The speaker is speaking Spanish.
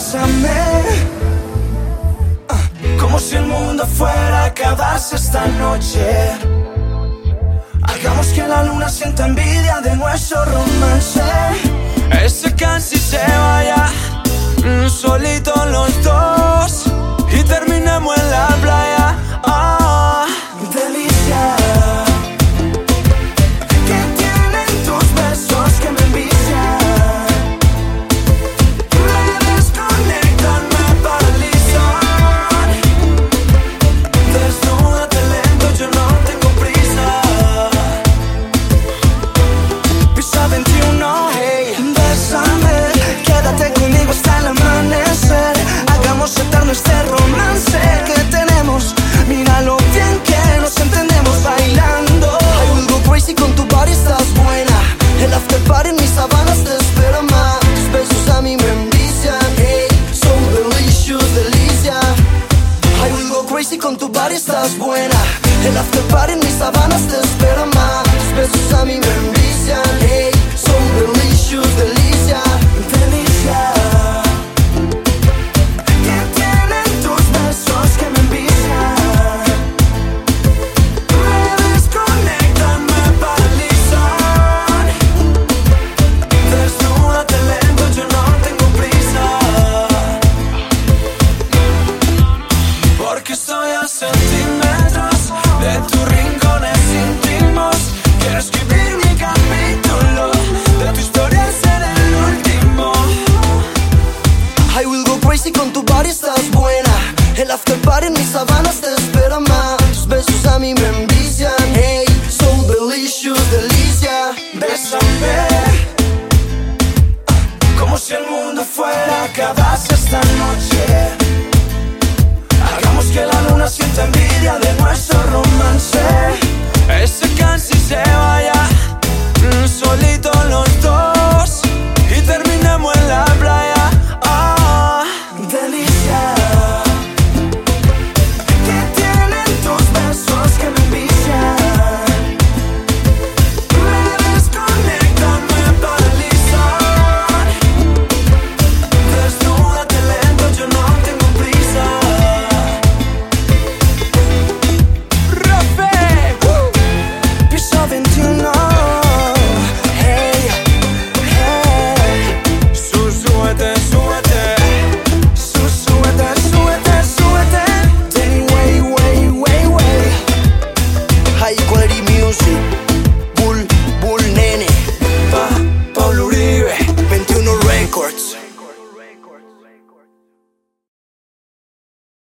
Bésame, ah, como si el mundo fuera a acabarse esta noche. Hagamos que la luna sienta envidia de nuestro romance. Ese casi El after party en mis sábanas te espera más. Tus besos a mí me envician hey, So delicious, delicia. I will go crazy con tu body, estás buena. El after El after bar en mis sabanas te espera más. Tus besos a mí me envician. Hey, so delicious, delicia. Bésame. Como si el mundo fuera acabase esta noche. Hagamos que la luna sienta envidia de nuestro romance. Ese cansi se vaya. Mm, solito los dos. Y terminamos en la playa. Ah, delicia.